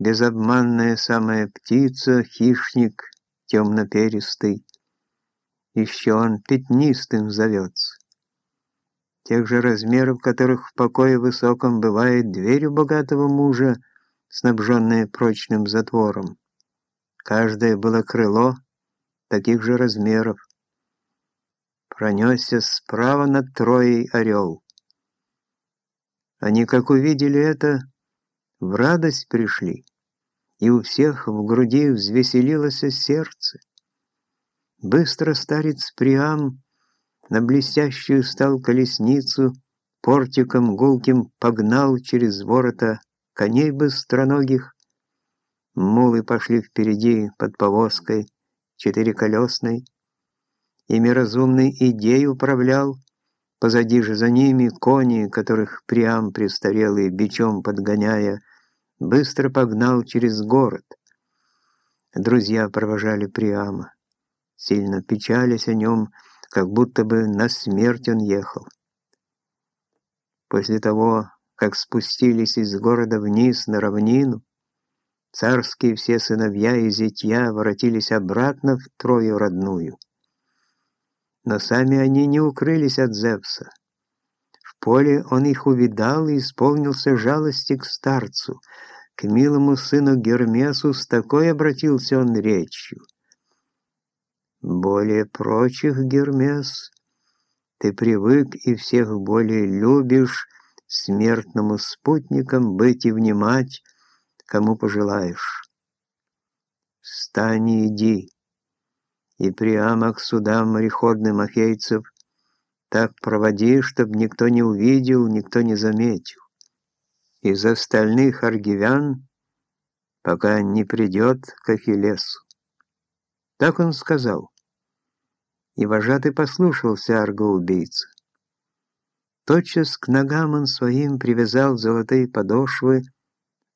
безобманная самая птица, хищник темно-перистый, еще он пятнистым зовется. Тех же размеров, которых в покое высоком бывает дверь у богатого мужа, снабженная прочным затвором. Каждое было крыло таких же размеров. Пронесся справа над Троей орел. Они, как увидели это, в радость пришли, и у всех в груди взвеселилось сердце. Быстро старец Приам на блестящую стал колесницу, портиком гулким погнал через ворота коней быстроногих. Мулы пошли впереди под повозкой четырехколесной, ими разумный идей управлял, Позади же за ними кони, которых Приам престарелый, бичом подгоняя, быстро погнал через город. Друзья провожали Приама, сильно печались о нем, как будто бы на смерть он ехал. После того, как спустились из города вниз на равнину, царские все сыновья и зятья воротились обратно в Трою родную. Но сами они не укрылись от Зевса. Поле он их увидал и исполнился жалости к старцу. К милому сыну Гермесу с такой обратился он речью. «Более прочих, Гермес, ты привык и всех более любишь смертному спутником быть и внимать, кому пожелаешь. Встань и иди» и прямо к судам мореходным ахейцев так проводи, чтоб никто не увидел, никто не заметил. Из остальных аргивян, пока не придет к Ахиллесу. Так он сказал. И вожатый послушался аргоубийца. Тотчас к ногам он своим привязал золотые подошвы,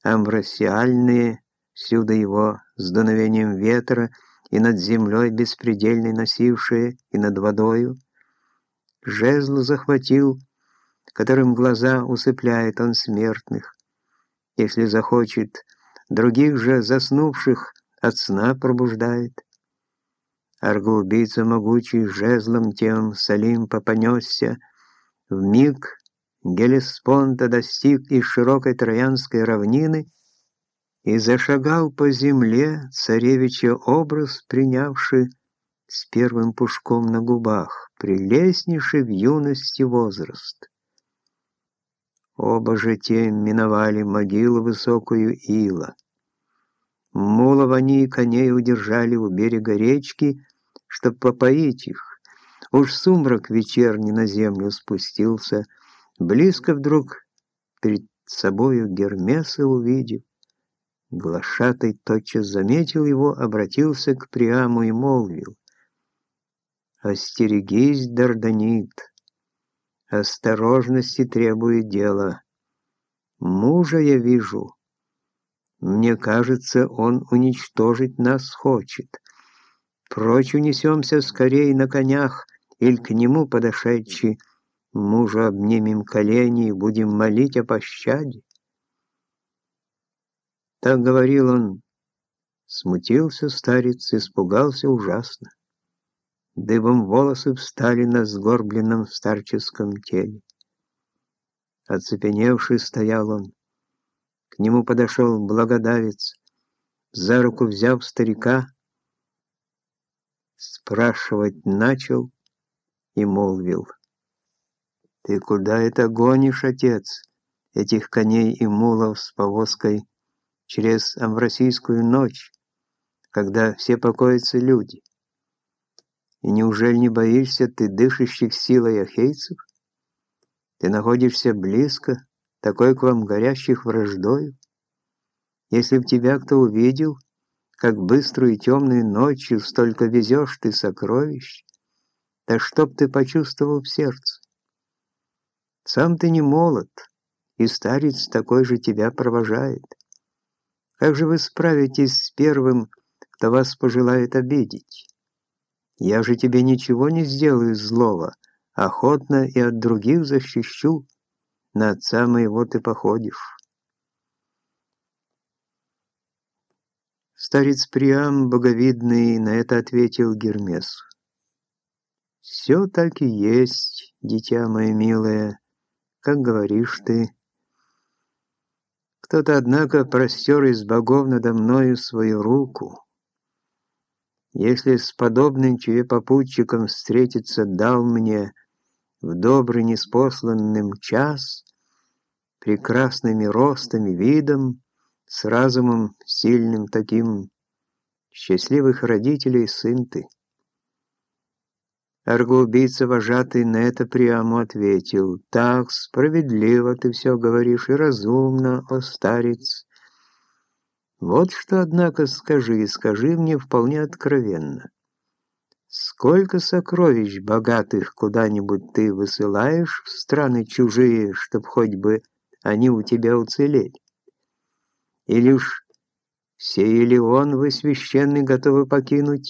амбросиальные, всюду его с дуновением ветра, и над землей беспредельной носившие, и над водою. Жезл захватил, которым глаза усыпляет он смертных, если захочет, других же заснувших от сна пробуждает. Аргоубийца могучий жезлом тем с Олимпа понесся, миг Гелеспонта достиг из широкой Троянской равнины и зашагал по земле, царевича образ принявший, с первым пушком на губах, прелестнейший в юности возраст. Оба же те миновали могилу высокую ила. Мулов они и коней удержали у берега речки, чтоб попоить их. Уж сумрак вечерний на землю спустился, близко вдруг перед собою Гермеса увидев, Глашатай тотчас заметил его, обратился к Приаму и молвил. «Остерегись, Дарданит, осторожности требует дело. Мужа я вижу. Мне кажется, он уничтожить нас хочет. Прочь унесемся скорее на конях, или к нему подошедший, мужу обнимем колени и будем молить о пощаде. Так говорил он. Смутился старец, испугался ужасно. Дыбом волосы встали на сгорбленном старческом теле. Оцепеневший стоял он. К нему подошел благодавец, за руку взяв старика, спрашивать начал и молвил. «Ты куда это гонишь, отец, этих коней и мулов с повозкой?» через Амвросийскую ночь, когда все покоятся люди. И неужели не боишься ты дышащих силой ахейцев? Ты находишься близко, такой к вам горящих враждою? Если б тебя кто увидел, как быструю и темную ночью столько везешь ты сокровищ, да чтоб ты почувствовал в сердце. Сам ты не молод, и старец такой же тебя провожает. Как же вы справитесь с первым, кто вас пожелает обидеть? Я же тебе ничего не сделаю злого, охотно и от других защищу. На отца моего ты походишь». Старец Приам, боговидный, на это ответил Гермесу. «Все так и есть, дитя мое милое, как говоришь ты. Кто-то, однако, простер из богов надо мною свою руку. Если с подобным тебе попутчиком встретиться дал мне в добрый неспосланным час, прекрасными ростами, видом, с разумом сильным таким, счастливых родителей сын ты. Аргоубийца вожатый на это прямо ответил, «Так, справедливо ты все говоришь и разумно, о старец. Вот что, однако, скажи, скажи мне вполне откровенно. Сколько сокровищ богатых куда-нибудь ты высылаешь в страны чужие, чтоб хоть бы они у тебя уцелели? И лишь все или он вы священный готовы покинуть,